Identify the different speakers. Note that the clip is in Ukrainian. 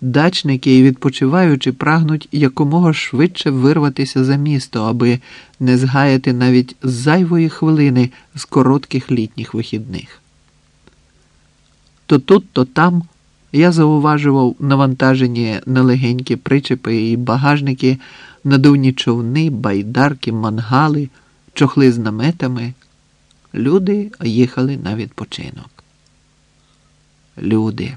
Speaker 1: дачники і відпочиваючи прагнуть якомога швидше вирватися за місто, аби не згаяти навіть зайвої хвилини з коротких літніх вихідних. То тут, то там я зауважував навантажені нелегенькі причепи і багажники, надувні човни, байдарки, мангали, чохли з наметами. Люди їхали на відпочинок. Люди.